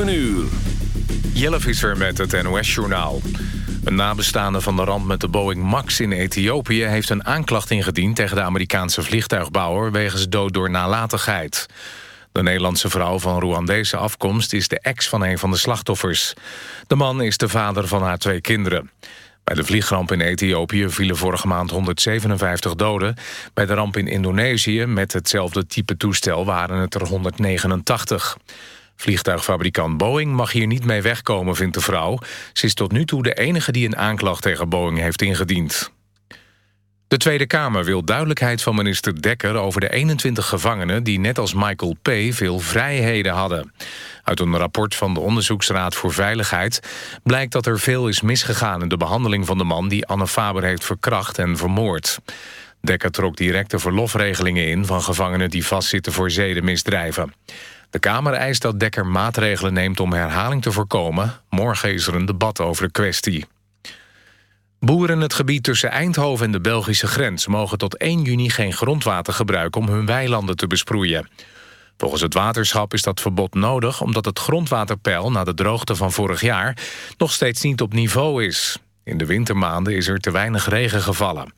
7 uur. Jelle Visser met het NOS-journaal. Een nabestaande van de ramp met de Boeing MAX in Ethiopië... heeft een aanklacht ingediend tegen de Amerikaanse vliegtuigbouwer... wegens dood door nalatigheid. De Nederlandse vrouw van Rwandese afkomst is de ex van een van de slachtoffers. De man is de vader van haar twee kinderen. Bij de vliegramp in Ethiopië vielen vorige maand 157 doden. Bij de ramp in Indonesië met hetzelfde type toestel waren het er 189. Vliegtuigfabrikant Boeing mag hier niet mee wegkomen, vindt de vrouw. Ze is tot nu toe de enige die een aanklacht tegen Boeing heeft ingediend. De Tweede Kamer wil duidelijkheid van minister Dekker... over de 21 gevangenen die net als Michael P. veel vrijheden hadden. Uit een rapport van de Onderzoeksraad voor Veiligheid... blijkt dat er veel is misgegaan in de behandeling van de man... die Anne Faber heeft verkracht en vermoord. Dekker trok directe verlofregelingen in... van gevangenen die vastzitten voor zedenmisdrijven. De Kamer eist dat Dekker maatregelen neemt om herhaling te voorkomen. Morgen is er een debat over de kwestie. Boeren in het gebied tussen Eindhoven en de Belgische grens... mogen tot 1 juni geen grondwater gebruiken om hun weilanden te besproeien. Volgens het waterschap is dat verbod nodig... omdat het grondwaterpeil na de droogte van vorig jaar... nog steeds niet op niveau is. In de wintermaanden is er te weinig regen gevallen.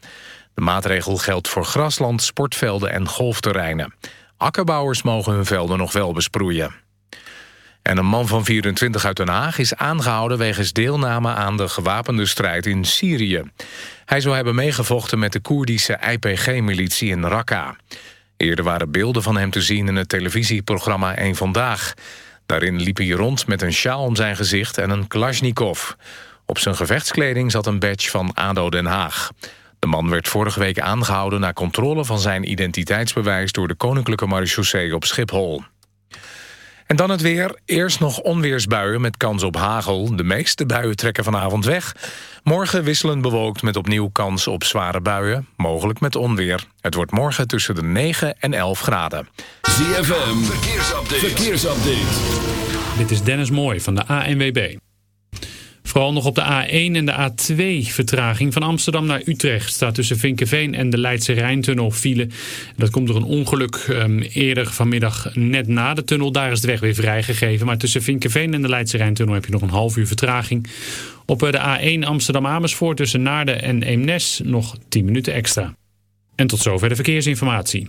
De maatregel geldt voor grasland, sportvelden en golfterreinen. Akkerbouwers mogen hun velden nog wel besproeien. En een man van 24 uit Den Haag is aangehouden... wegens deelname aan de gewapende strijd in Syrië. Hij zou hebben meegevochten met de Koerdische IPG-militie in Raqqa. Eerder waren beelden van hem te zien in het televisieprogramma 1 Vandaag. Daarin liep hij rond met een sjaal om zijn gezicht en een Kalashnikov. Op zijn gevechtskleding zat een badge van ADO Den Haag. De man werd vorige week aangehouden na controle van zijn identiteitsbewijs... door de Koninklijke Marechaussee op Schiphol. En dan het weer. Eerst nog onweersbuien met kans op hagel. De meeste buien trekken vanavond weg. Morgen wisselend bewolkt met opnieuw kans op zware buien. Mogelijk met onweer. Het wordt morgen tussen de 9 en 11 graden. ZFM, verkeersupdate. verkeersupdate. Dit is Dennis Mooi van de ANWB. Vooral nog op de A1 en de A2 vertraging van Amsterdam naar Utrecht. Staat tussen Vinkenveen en de Leidse Rijntunnel file. Dat komt door een ongeluk um, eerder vanmiddag net na de tunnel. Daar is de weg weer vrijgegeven. Maar tussen Vinkenveen en de Leidse Rijntunnel heb je nog een half uur vertraging. Op eh, de A1 Amsterdam-Amersfoort tussen Naarden en Eemnes nog 10 minuten extra. En tot zover de verkeersinformatie.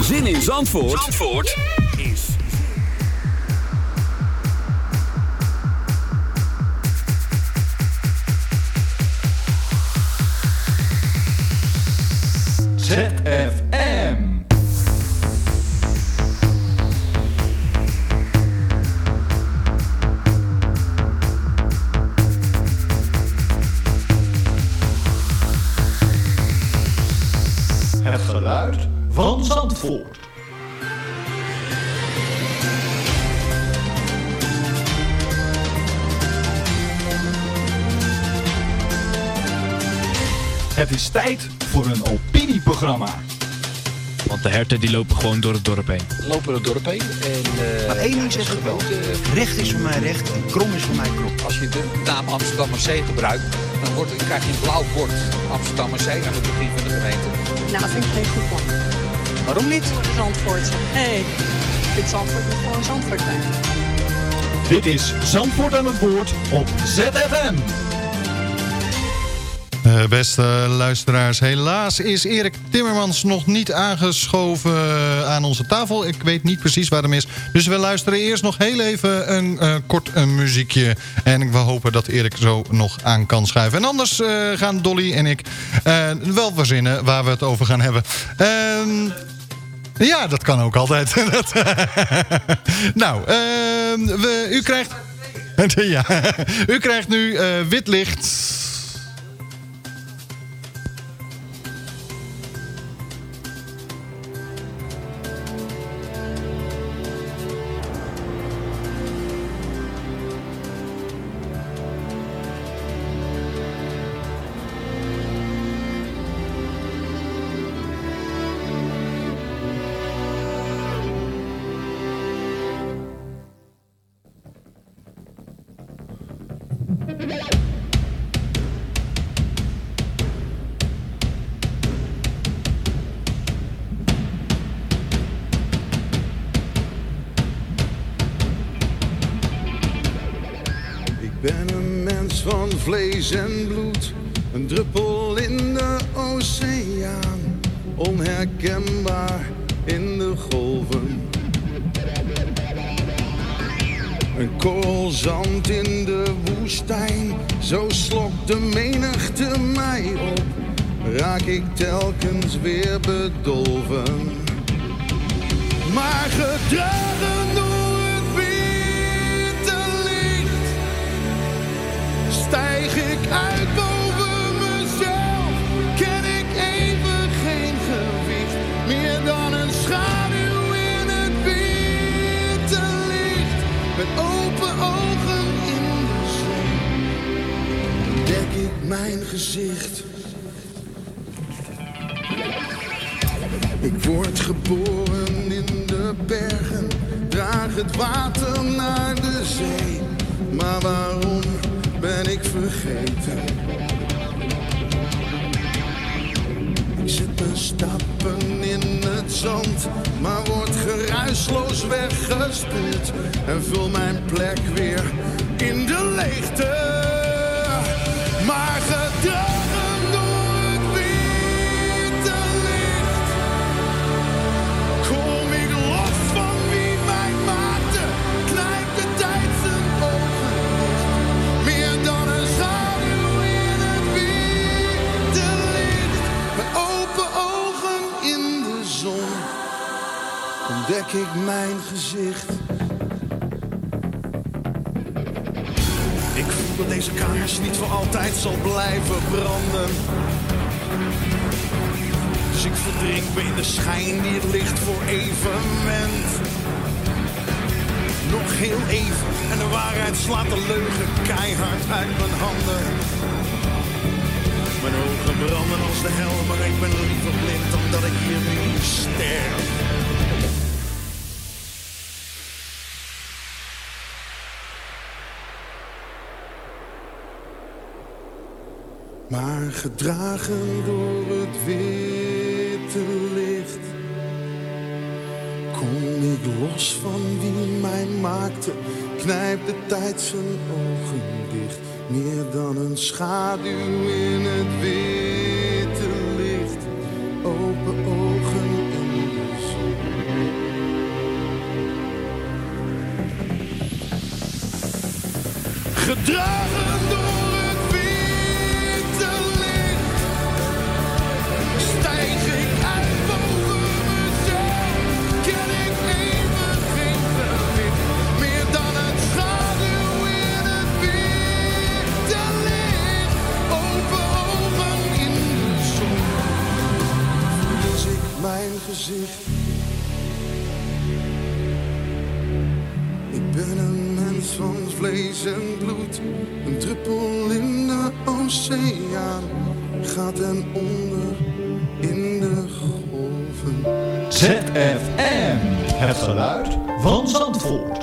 Zin in Zandvoort, Zandvoort is... ZFM. Het geluid van Zandvoort. Het is tijd voor een opinieprogramma. Want de herten die lopen gewoon door het dorp heen. lopen door het dorp heen. En, eh, Maar één ding zeg ik wel. Recht is voor mij recht en krom is voor mij krom. Als je de naam Amsterdammerzee gebruikt, dan, wordt, dan krijg je een blauw bord Amsterdammerzee aan het begin van de gemeente. Nou, dat vind ik geen goed plan. Waarom niet? Zandvoort. Nee, ik vind Zandvoort moet gewoon Zandvoort zijn. Dit is Zandvoort aan het woord op ZFM. Eh, beste luisteraars, helaas is Erik Timmermans nog niet aangeschoven eh, aan onze tafel. Ik weet niet precies waar hem is. Dus we luisteren eerst nog heel even een eh, kort een muziekje. En we hopen dat Erik zo nog aan kan schuiven. En anders eh, gaan Dolly en ik wel verzinnen waar we het over gaan hebben. Ja, dat kan ook altijd. Nou, ehm, we, u krijgt... ja, u krijgt nu eh, wit licht... ben een mens van vlees en bloed, een druppel in de oceaan, onherkenbaar in de golven. Een korrel zand in de woestijn, zo slokt de menigte mij op, raak ik telkens weer bedolven. Maar gedragen uit boven mezelf, ken ik even geen gewicht. Meer dan een schaduw in het witte licht. Met open ogen in de zon, dek ik mijn gezicht. Ik word geboren in de bergen, draag het water naar de zee. Maar waarom ben ik vergeten? Ik zet mijn stappen in het zand, maar word geruisloos weggespoeld. En vul mijn plek weer in de leegte. Maar gedragen ontdek ik mijn gezicht. Ik voel dat deze kaars niet voor altijd zal blijven branden. Dus ik verdrink me in de schijn die het licht voor even wendt. Nog heel even en de waarheid slaat de leugen keihard uit mijn handen. Mijn ogen branden als de hel, maar ik ben liever blind dan dat ik hier nu sterf. Maar gedragen door het witte licht Kom ik los van wie mij maakte knijp de tijd zijn ogen dicht. Meer dan een schaduw in het witte licht. Open ogen in de zon. Gedragen gezicht. Ik ben een mens van vlees en bloed, een druppel in de oceaan. Gaat en onder in de golven. ZFM, het geluid van Zandvoort.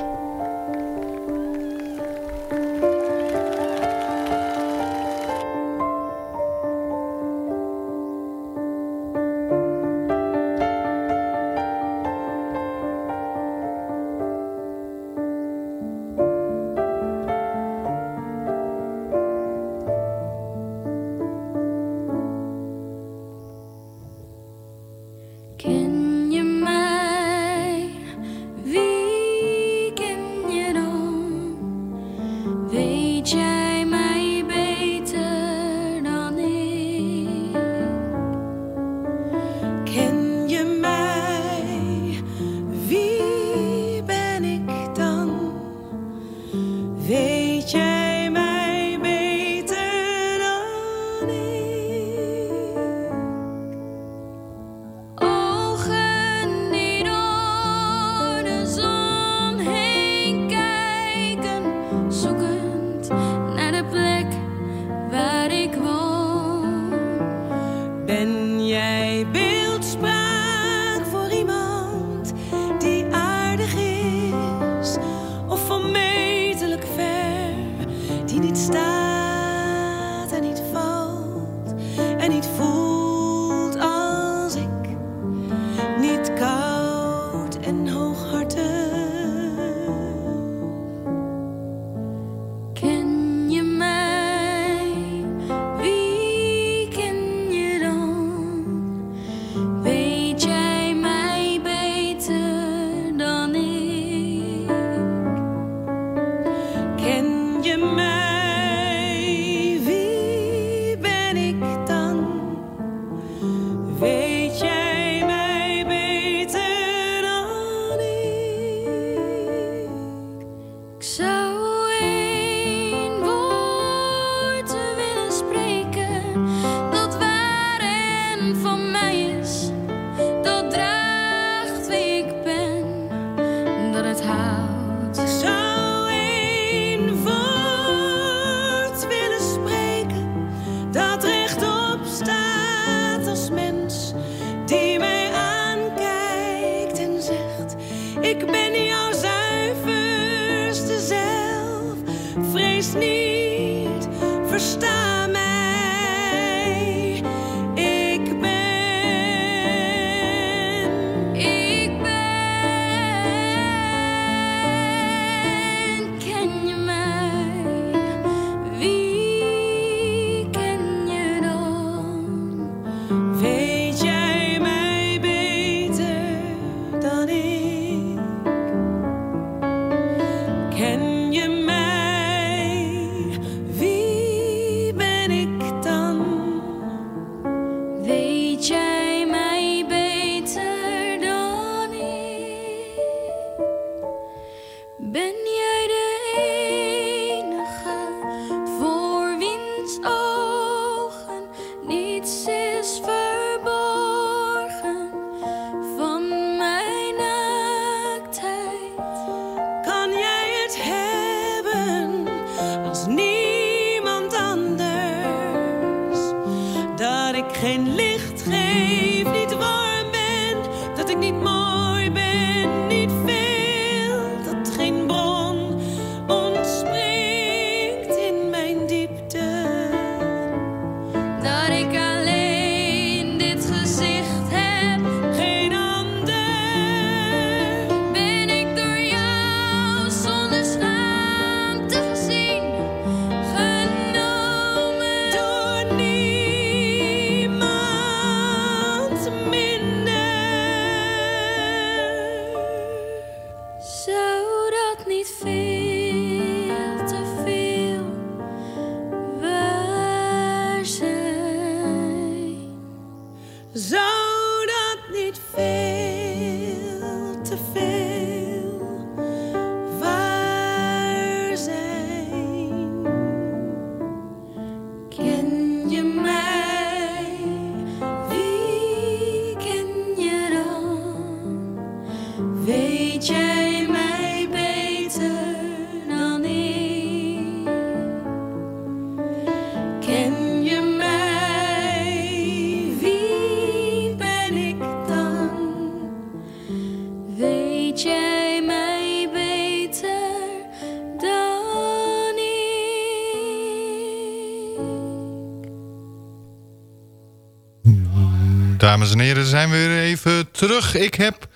Dames en heren, zijn we weer even terug. Ik heb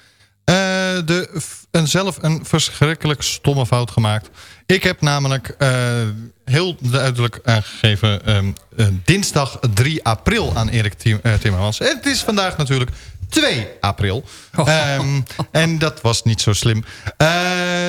eh, de, een, zelf een verschrikkelijk stomme fout gemaakt. Ik heb namelijk eh, heel duidelijk aangegeven... ehm, eh, dinsdag 3 april aan Erik Tim, Timmermans. Het is vandaag natuurlijk 2 april. Ehm, en dat was niet zo slim. Eh,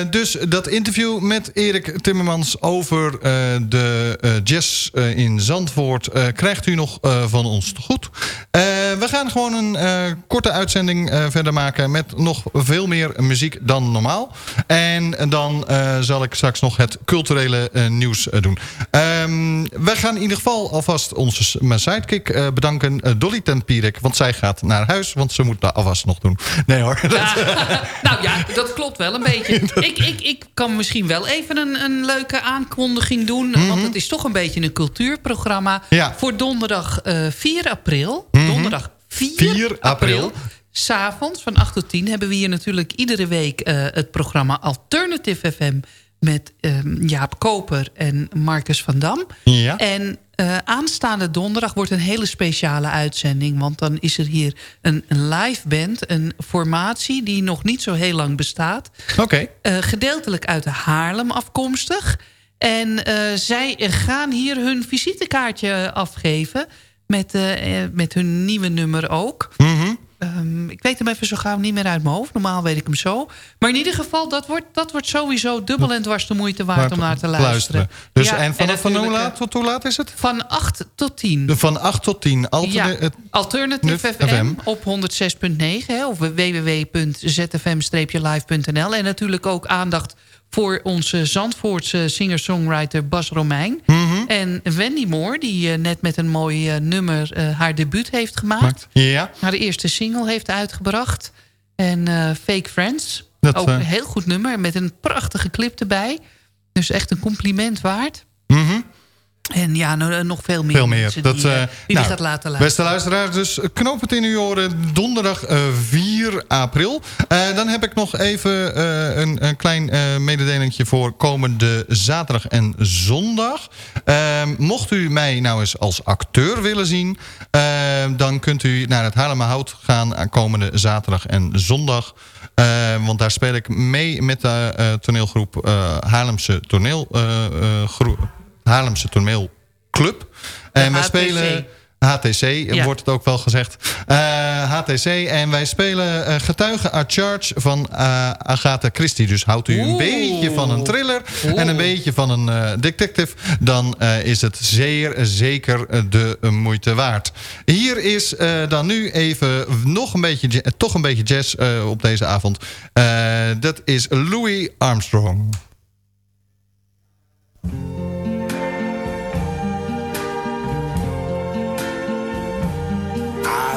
dus dat interview met Erik Timmermans over eh, de eh, jazz eh, in Zandvoort... eh, krijgt u nog eh, van ons goed. Eh, we gaan gewoon een eh, korte uitzending eh, verder maken... met nog veel meer muziek dan normaal. En dan eh, zal ik straks nog het culturele eh, nieuws eh, doen. Ehm, we gaan in ieder geval alvast onze sidekick eh, bedanken. eh, Dolly ten Pierik, want zij gaat naar huis... want ze moet de afwas nog doen. Nee hoor. nou ja, dat klopt wel een beetje. ik, ik, ik kan misschien wel even een, een leuke aankondiging doen. Want het is toch een beetje een cultuurprogramma. Ja. Voor donderdag eh 4 april. Mhm. Donderdag 4, 4 april. april. S'avonds van 8 tot 10 hebben we hier natuurlijk iedere week eh, het programma Alternative FM... met ehm, Jaap Koper en Marcus van Dam. Ja. En eh, aanstaande donderdag wordt een hele speciale uitzending. Want dan is er hier een, een live band, een formatie die nog niet zo heel lang bestaat. Oké. Eh, gedeeltelijk uit Haarlem afkomstig. En eh, zij gaan hier hun visitekaartje afgeven. Met, met hun nieuwe nummer ook. Mhm. Ehm, ik weet hem even zo gauw niet meer uit mijn hoofd. Normaal weet ik hem zo. Maar in ieder geval, dat wordt, dat wordt sowieso dubbel en dwars de moeite waard om naar te luisteren. Dus Ja, en vanaf van hoe laat tot hoe laat is het? Van 8 tot 10. De Van 8 tot 10. Alterne Ja, het- Alternative FM, FM. op 106.9 hè, of www.zfm-live.nl. En natuurlijk ook aandacht voor onze Zandvoortse singer-songwriter Bas Romein. Mhm. En Wendy Moore, die eh, net met een mooi eh, nummer eh, haar debuut heeft gemaakt. Maakt. Ja. Haar eerste single heeft uitgebracht. En Fake Friends, Dat, ook een heel goed nummer met een prachtige clip erbij. Dus echt een compliment waard. Mhm. En ja, no- nog veel meer Veel meer. Dat, die, eh, eh, die nou, gaat laten Beste luisteraars, dus knoop het in uw oren. Donderdag eh, 4 april. Eh, dan heb ik nog even eh, een, een klein eh mededelingje voor komende zaterdag en zondag. Eh, mocht u mij nou eens als acteur willen zien... eh, dan kunt u naar het Haarlemmerhout gaan aan komende zaterdag en zondag... Eh, want daar speel ik mee met de eh, toneelgroep eh, Haarlemse toneel, eh, eh, groep- Haarlemse toneelclub. En wij spelen HTC, Ja. wordt het ook wel gezegd. Eh, HTC. En wij spelen eh, Getuigen at Charge van eh, Agatha Christie. Dus houdt u een Oeh. beetje van een thriller Oeh. en een beetje van een eh, detective... dan eh, is het zeer zeker eh, de eh, moeite waard. Hier is eh, dan nu even nog een beetje, toch een beetje jazz eh, op deze avond. Eh, dat is Louis Armstrong.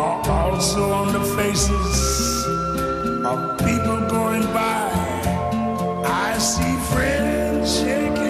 are also on the faces of people going by. I see friends shaking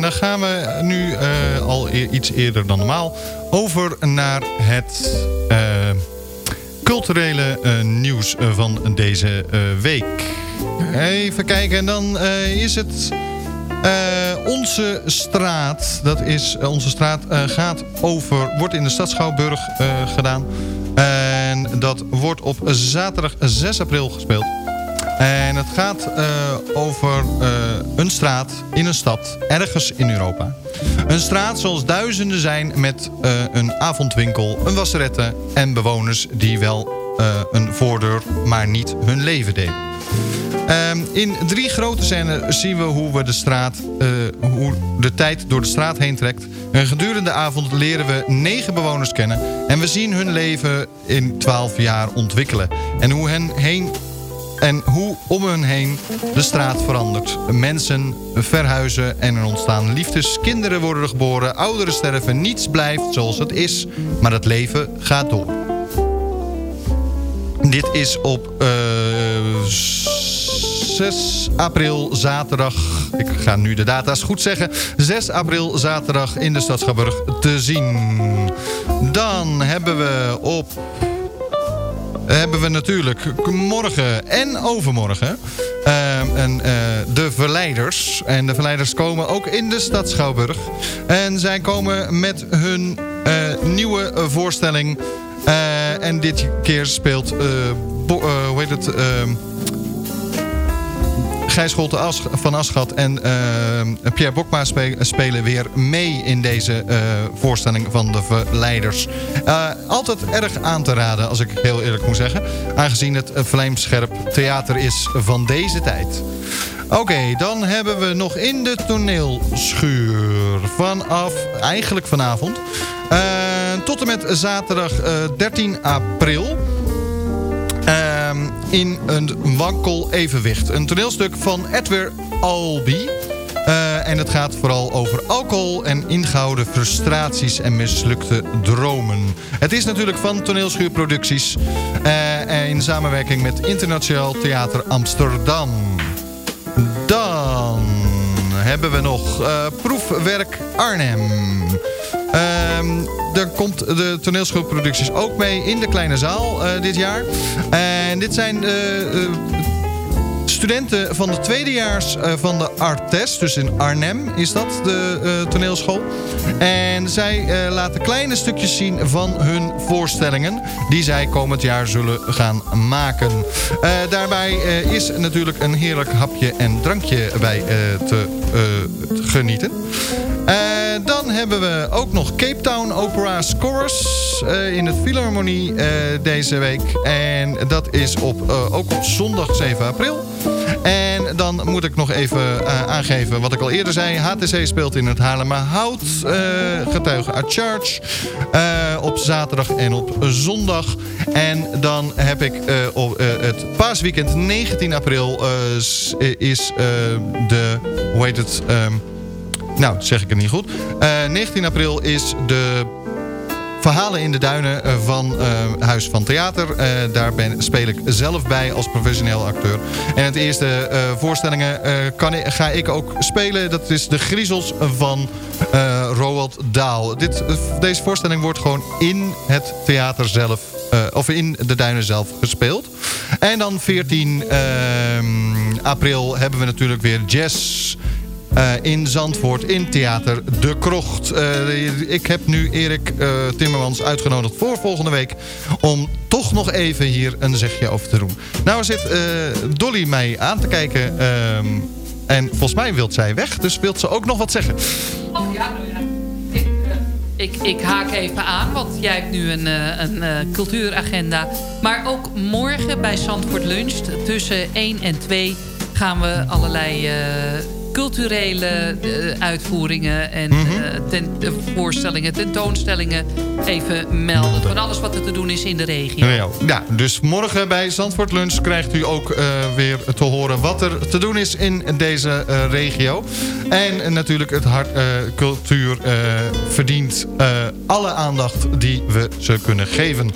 en dan gaan we nu eh, al e- iets eerder dan normaal over naar het eh, culturele eh, nieuws van deze week. Even kijken, en dan is het onze straat. Dat is onze straat gaat over, wordt in de stad Schouwburg eh, gedaan. En dat wordt op zaterdag 6 april gespeeld. En het gaat over een straat in een stad, ergens in Europa. Een straat zoals duizenden zijn met eh, een avondwinkel, een wasserette... en bewoners die wel eh, een voordeur, maar niet hun leven delen. Ehm, in drie grote scènes zien we hoe we de straat, eh, hoe de tijd door de straat heen trekt. En gedurende de avond leren we negen bewoners kennen. En we zien hun leven in twaalf jaar ontwikkelen. En hoe hen heen en hoe om hen heen de straat verandert. Mensen verhuizen en er ontstaan liefdes. Kinderen worden geboren, ouderen sterven. Niets blijft zoals het is, maar het leven gaat door. Dit is op eh, 6 april zaterdag. Ik ga nu de data's goed zeggen. 6 april zaterdag in de stad te zien. Dan hebben we op hebben we natuurlijk morgen en overmorgen eh, en, eh, de Verleiders. En de Verleiders komen ook in de stad Schouwburg. En zij komen met hun eh, nieuwe voorstelling. En dit keer speelt, hoe heet het... Gijs Scholte van Aschat en eh, Pierre Bokma spe- spelen weer mee in deze eh, voorstelling van de Verleiders. Eh, altijd erg aan te raden, als ik heel eerlijk moet zeggen. Aangezien het vlijmscherp theater is van deze tijd. Oké, dan hebben we nog in de toneelschuur vanaf, eigenlijk vanavond... eh, tot en met zaterdag eh, 13 april... Ehm, in een wankel evenwicht. Een toneelstuk van Edward Albee. Eh, en het gaat vooral over alcohol en ingehouden frustraties en mislukte dromen. Het is natuurlijk van toneelschuurproducties. eh, in samenwerking met Internationaal Theater Amsterdam. Dan hebben we nog eh, Proefwerk Arnhem. Ehm er komt de toneelschoolproducties ook mee in de kleine zaal eh, dit jaar. En dit zijn eh, eh, studenten van de tweedejaars van de Artes. Dus in Arnhem is dat, de toneelschool. En zij laten kleine stukjes zien van hun voorstellingen... die zij komend jaar zullen gaan maken. Daarbij is natuurlijk een heerlijk hapje en drankje bij te genieten. Hebben we ook nog Cape Town Opera's Chorus eh, in het Philharmonie eh, deze week. En dat is op, eh, ook op zondag 7 april. En dan moet ik nog even aangeven wat ik al eerder zei. HTC speelt in het Haarlemmerhout. eh getuigen uit Charge. op zaterdag en op zondag. En dan heb ik op het paasweekend 19 april is de... Hoe heet het? ehm, nou, zeg ik het niet goed. Eh, 19 april is de Verhalen in de Duinen eh, van eh, Huis van Theater. Eh, daar ben, speel ik zelf bij als professioneel acteur. En het eerste eh, voorstellingen eh, kan ga ik ook spelen. Dat is De Griezels van eh Roald Daal. Dit, eh, deze voorstelling wordt gewoon in het theater zelf... eh, of in de Duinen zelf gespeeld. En dan 14 ehm, april hebben we natuurlijk weer jazz eh, in Zandvoort in Theater De Krocht. Eh, ik heb nu Erik eh, Timmermans uitgenodigd voor volgende week... om toch nog even hier een zegje over te doen. Nou zit Dolly mij aan te kijken... ehm, en volgens mij wilt zij weg, dus wilt ze ook nog wat zeggen. Oh ja. Ik, ik, haak even aan, want jij hebt nu een, een cultuuragenda. Maar ook morgen bij Zandvoort Lunch tussen 1 en 2 gaan we allerlei culturele eh, uitvoeringen en ten, eh, voorstellingen, tentoonstellingen even melden. Van alles wat er te doen is in de regio. Ja, dus morgen bij Zandvoort Lunch krijgt u ook weer te horen wat er te doen is in deze regio. En natuurlijk het hart, cultuur verdient alle aandacht die we ze kunnen geven.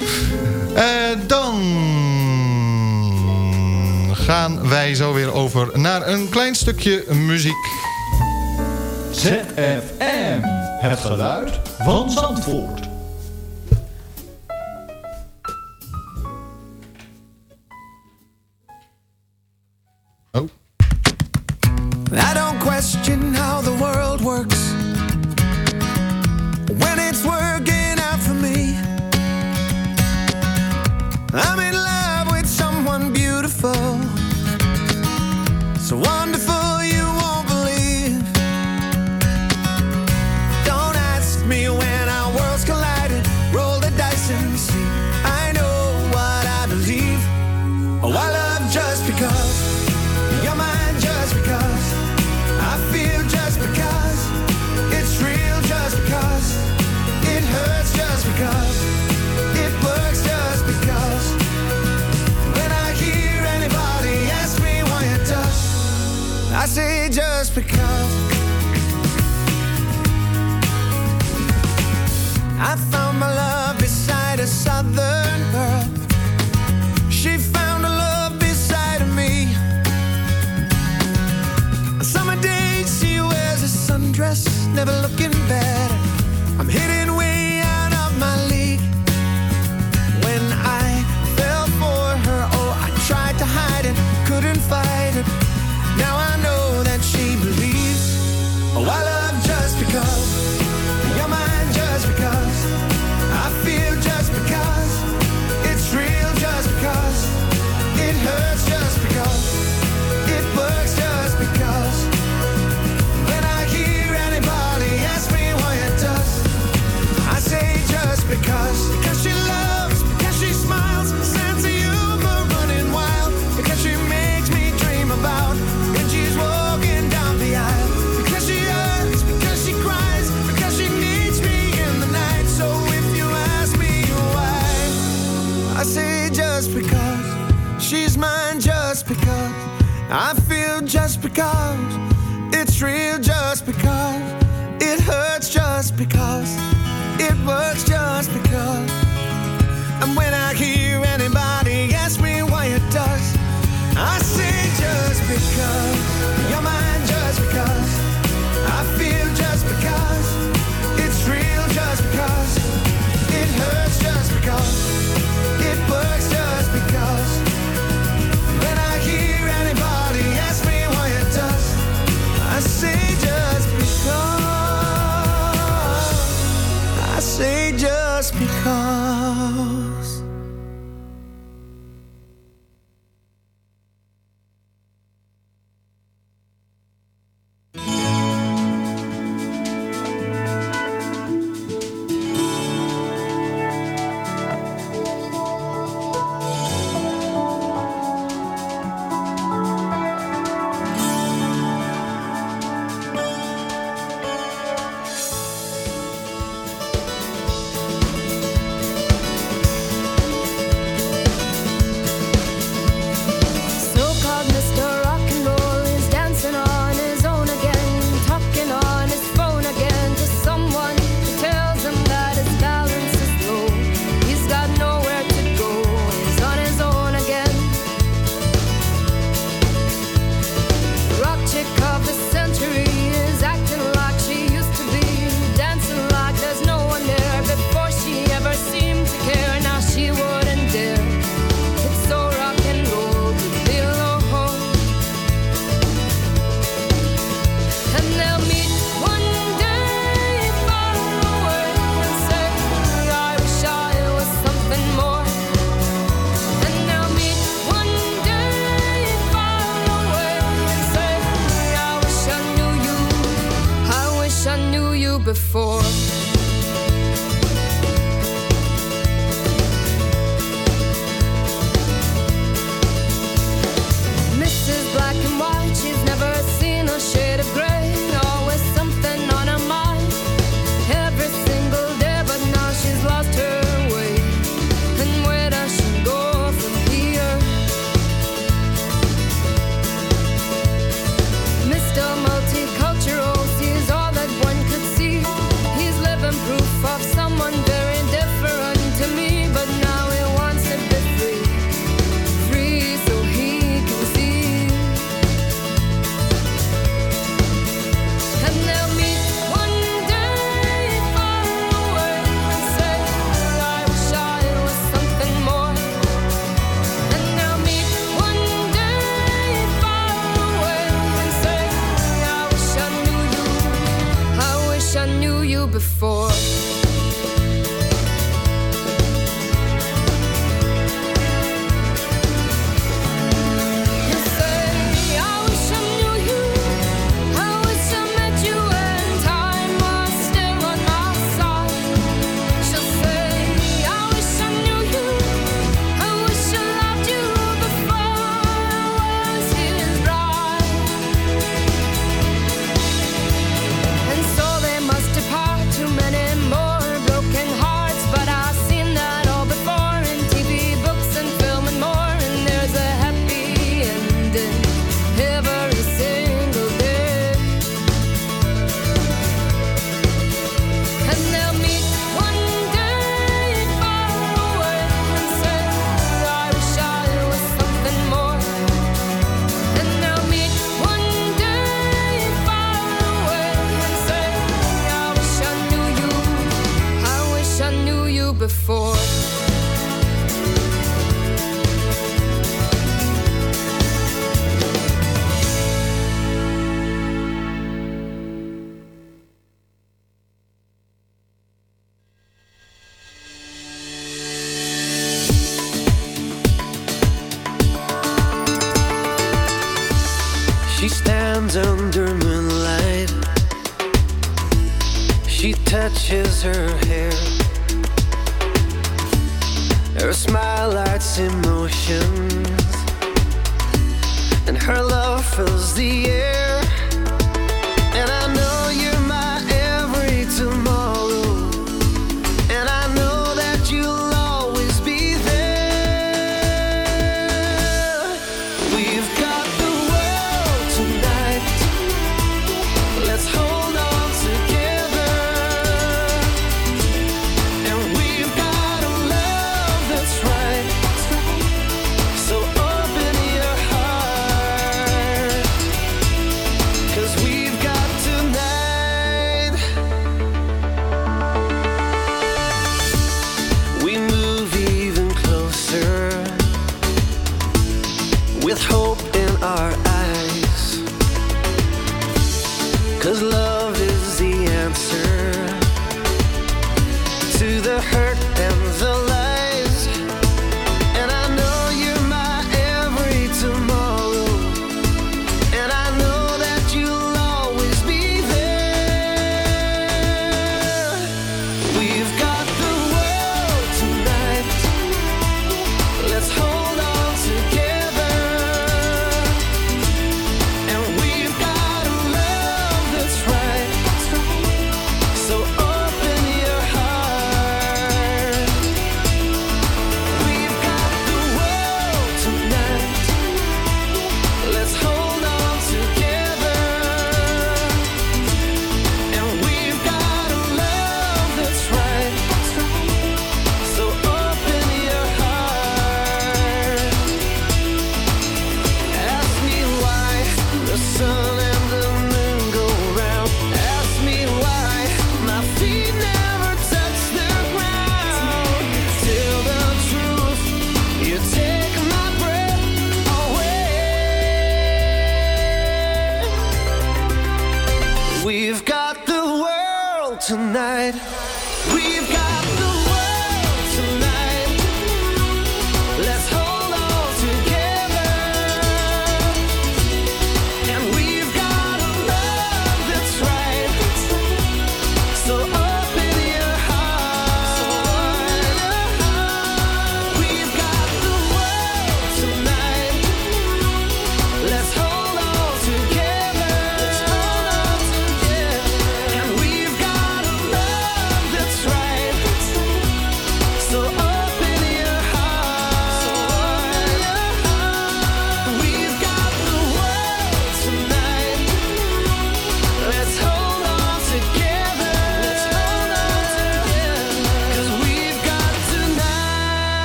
Dan gaan wij zo weer over naar een klein stukje muziek. ZFM. Het geluid van Zandvoort. I don't question how the world works when it's working out for me. I'm never looking I feel just because. It's real just because. hands under moonlight. She touches her hair. Her smile lights emotions, and her love fills the air.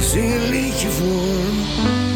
Zing een liedje voor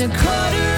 A quarter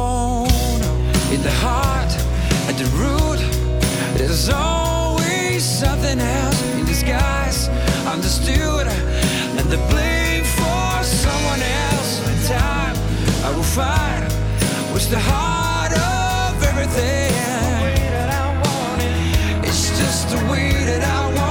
There's always something else in disguise. Understood, and the blame for someone else. In time, I will find what's the heart of everything. It's just the way that I want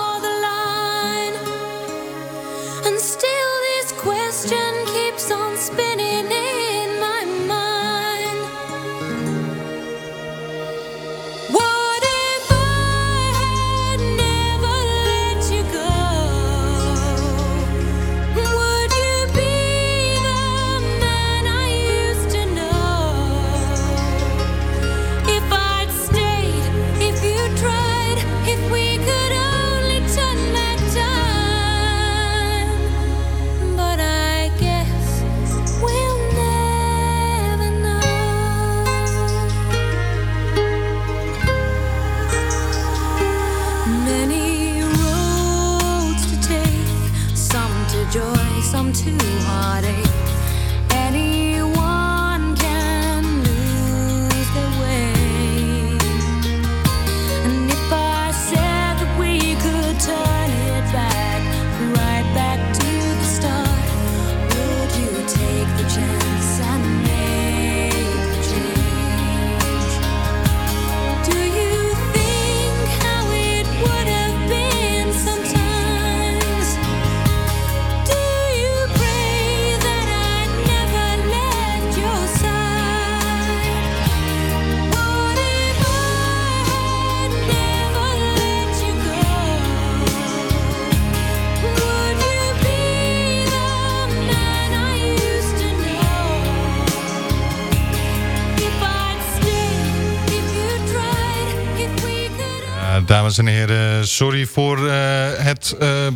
Dames en heren, sorry voor eh, het, eh,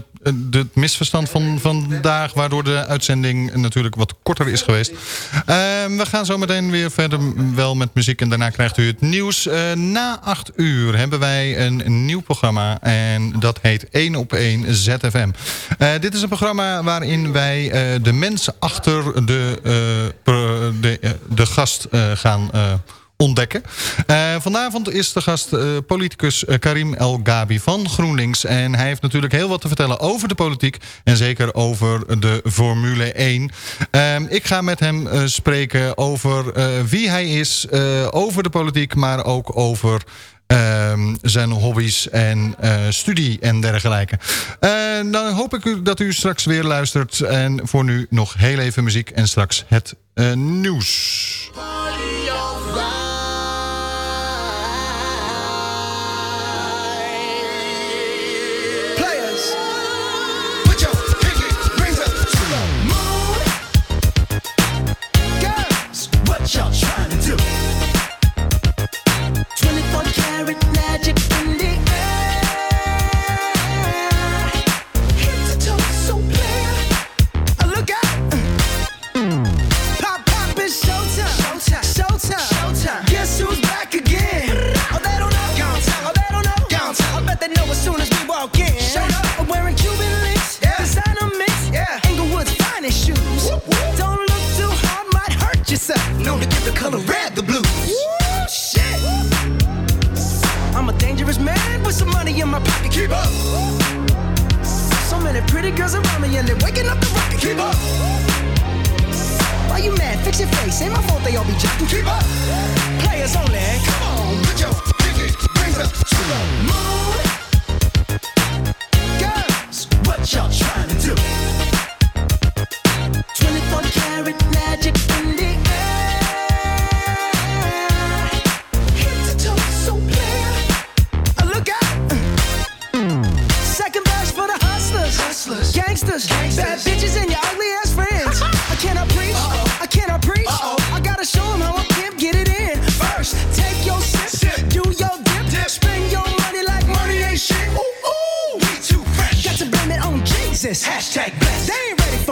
het misverstand van vandaag... waardoor de uitzending natuurlijk wat korter is geweest. Ehm, we gaan zo meteen weer verder wel met muziek... en daarna krijgt u het nieuws. Eh, na acht uur hebben wij een nieuw programma... en dat heet 1 op 1 ZFM. Dit is een programma waarin wij de mensen achter de, de, de gast gaan... ontdekken. Eh, vanavond is de gast eh, politicus eh, Karim El Gabi van GroenLinks. En hij heeft natuurlijk heel wat te vertellen over de politiek. En zeker over de Formule 1. Ehm, ik ga met hem spreken over wie hij is. over de politiek, maar ook over... ehm, zijn hobby's en studie en dergelijke. Dan hoop ik u dat u straks weer luistert. En voor nu nog heel even muziek en straks het eh, nieuws.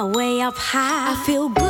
Away up high, I feel good.